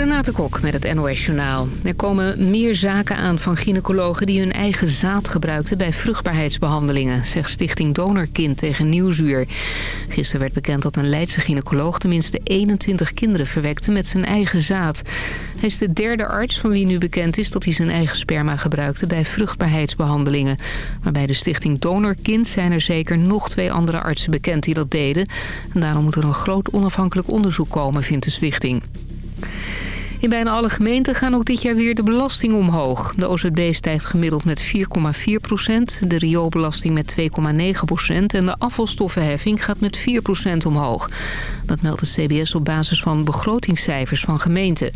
Renate Kok met het NOS Journaal. Er komen meer zaken aan van gynaecologen die hun eigen zaad gebruikten bij vruchtbaarheidsbehandelingen, zegt Stichting Donorkind tegen Nieuwsuur. Gisteren werd bekend dat een Leidse gynaecoloog tenminste 21 kinderen verwekte met zijn eigen zaad. Hij is de derde arts van wie nu bekend is dat hij zijn eigen sperma gebruikte bij vruchtbaarheidsbehandelingen. Maar bij de Stichting Donorkind zijn er zeker nog twee andere artsen bekend die dat deden. En daarom moet er een groot onafhankelijk onderzoek komen, vindt de stichting. In bijna alle gemeenten gaan ook dit jaar weer de belasting omhoog. De OZB stijgt gemiddeld met 4,4 procent, de rioolbelasting met 2,9 procent... en de afvalstoffenheffing gaat met 4 procent omhoog. Dat meldt het CBS op basis van begrotingscijfers van gemeenten.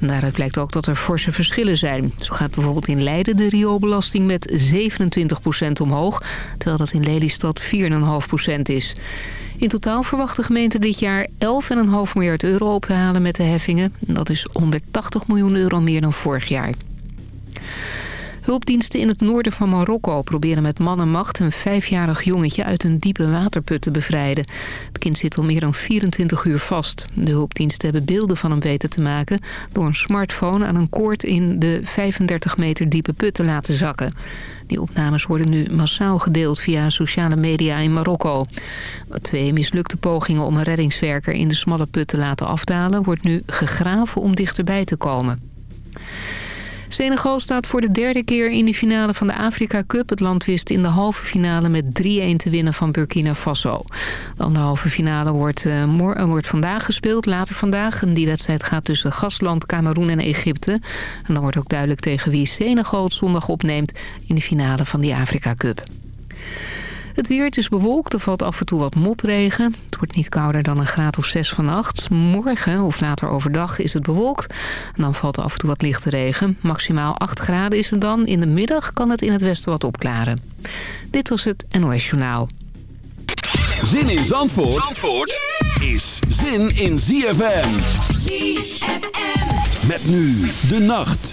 En daaruit blijkt ook dat er forse verschillen zijn. Zo gaat bijvoorbeeld in Leiden de rioolbelasting met 27 procent omhoog... terwijl dat in Lelystad 4,5 procent is. In totaal verwacht de gemeente dit jaar 11,5 miljard euro op te halen met de heffingen. Dat is 180 miljoen euro meer dan vorig jaar. Hulpdiensten in het noorden van Marokko proberen met man en macht... een vijfjarig jongetje uit een diepe waterput te bevrijden. Het kind zit al meer dan 24 uur vast. De hulpdiensten hebben beelden van hem weten te maken... door een smartphone aan een koord in de 35 meter diepe put te laten zakken. Die opnames worden nu massaal gedeeld via sociale media in Marokko. Twee mislukte pogingen om een reddingswerker in de smalle put te laten afdalen... wordt nu gegraven om dichterbij te komen. Senegal staat voor de derde keer in de finale van de Afrika Cup. Het land wist in de halve finale met 3-1 te winnen van Burkina Faso. De anderhalve finale wordt, uh, wordt vandaag gespeeld, later vandaag. En die wedstrijd gaat tussen gastland Cameroen en Egypte. En dan wordt ook duidelijk tegen wie Senegal het zondag opneemt... in de finale van die Afrika Cup. Het weer, het is bewolkt, er valt af en toe wat motregen. Het wordt niet kouder dan een graad of 6 vannacht. Morgen of later overdag is het bewolkt. En dan valt er af en toe wat lichte regen. Maximaal 8 graden is het dan. In de middag kan het in het westen wat opklaren. Dit was het NOS Journaal. Zin in Zandvoort, Zandvoort is zin in ZFM. ZFM. Met nu de nacht.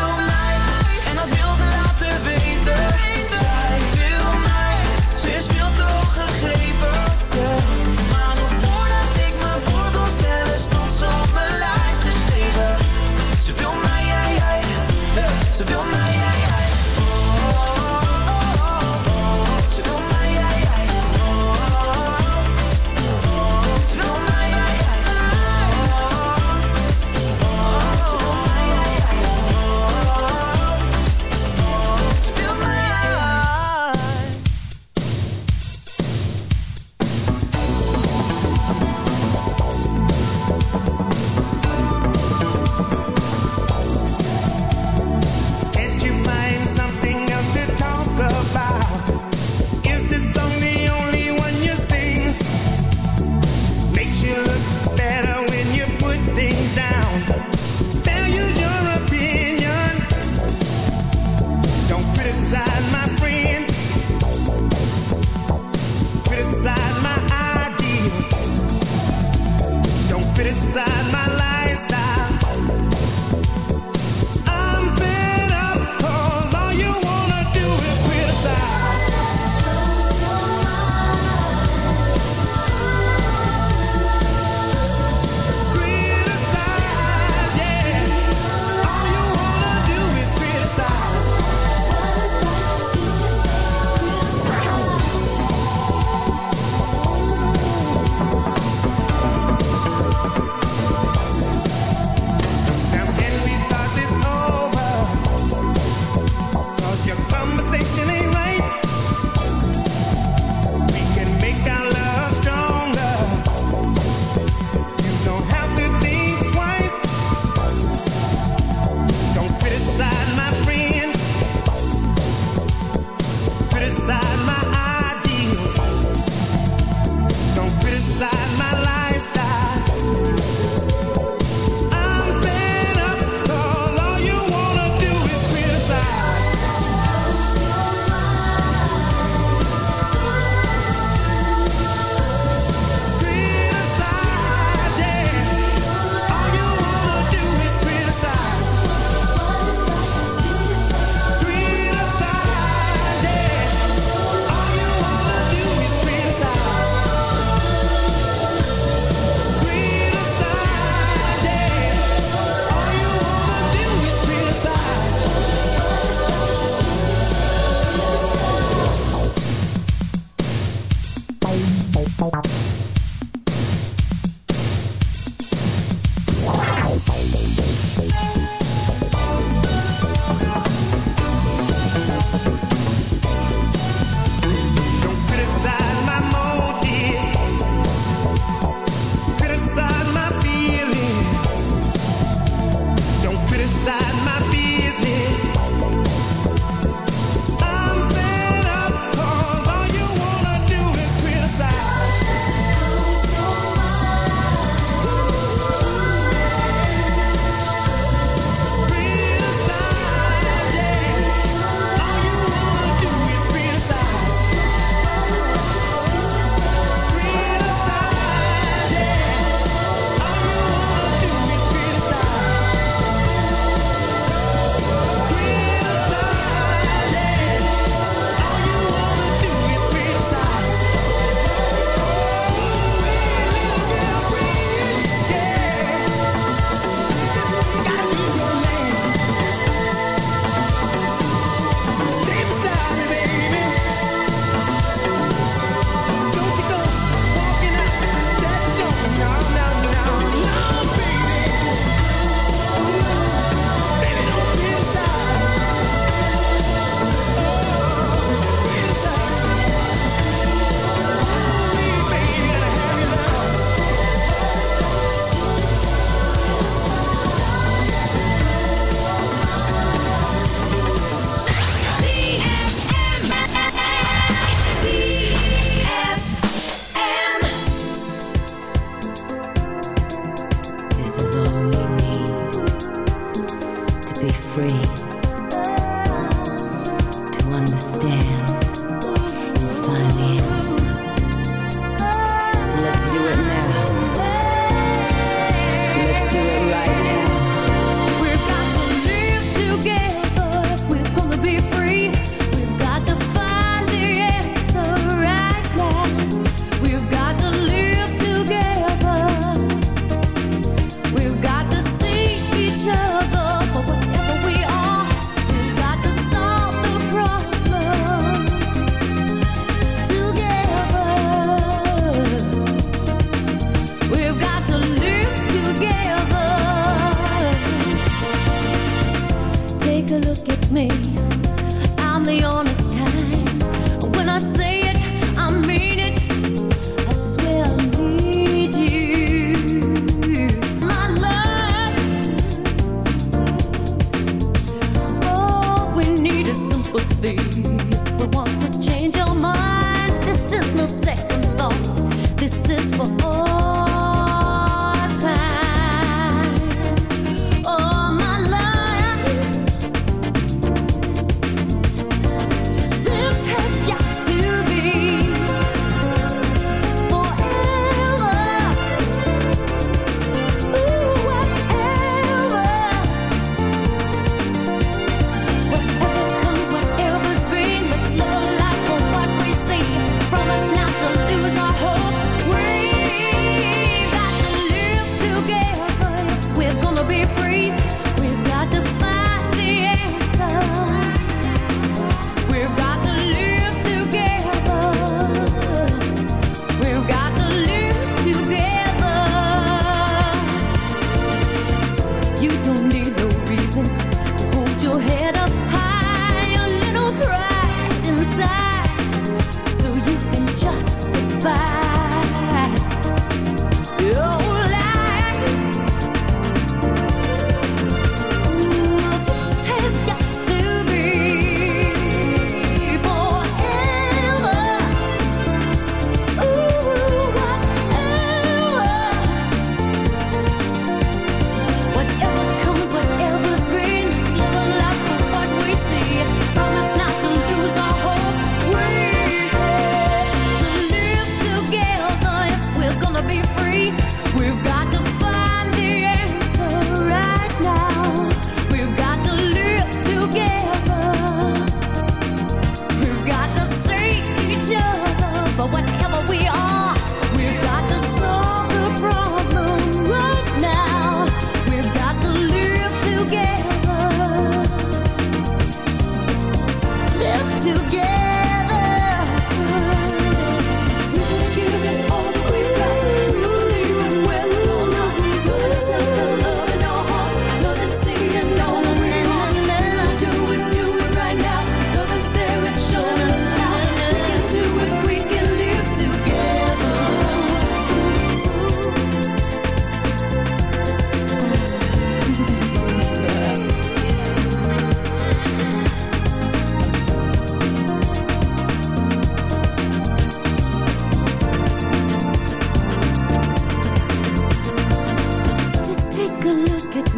free.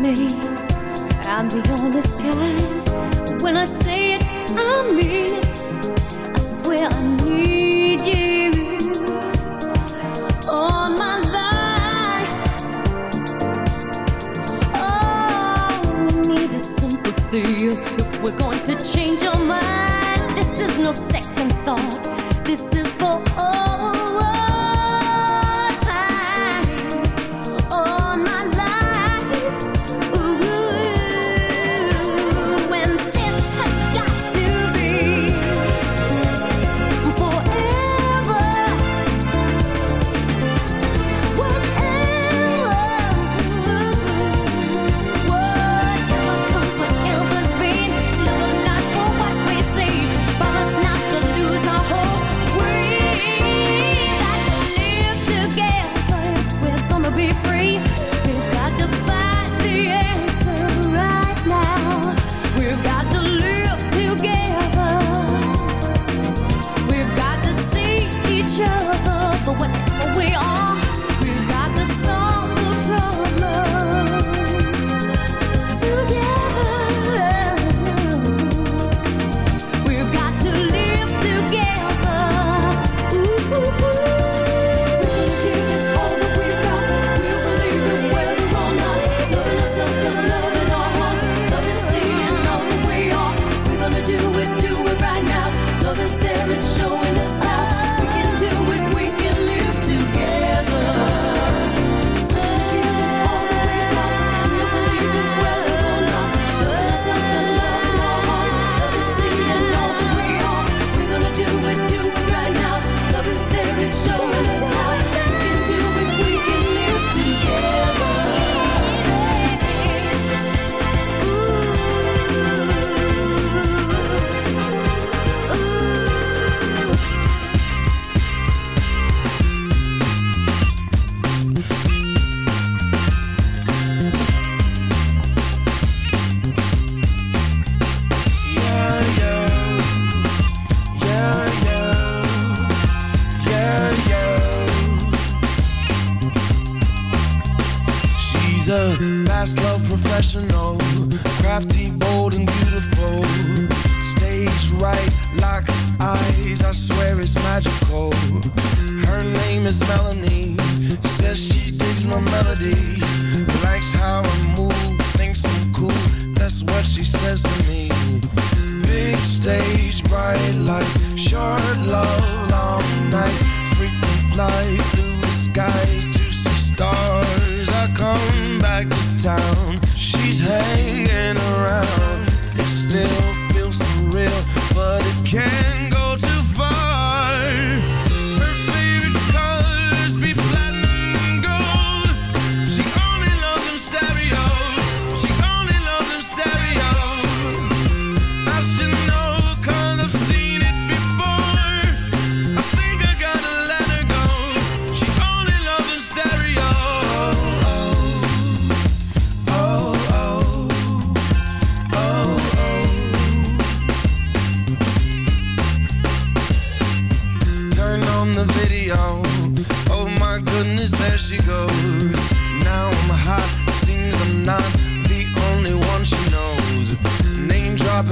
me. I'm the honest guy. When I say it, I mean it. I swear I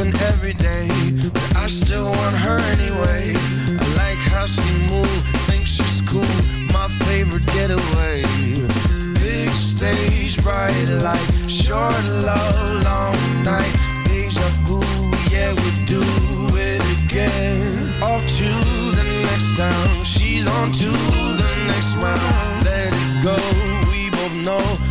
happen every day, but I still want her anyway. I like how she moves, think she's cool, my favorite getaway. Big stage, bright light, short love, long night. Deja vu, yeah, we do it again. Off to the next town, she's on to the next round. Let it go, we both know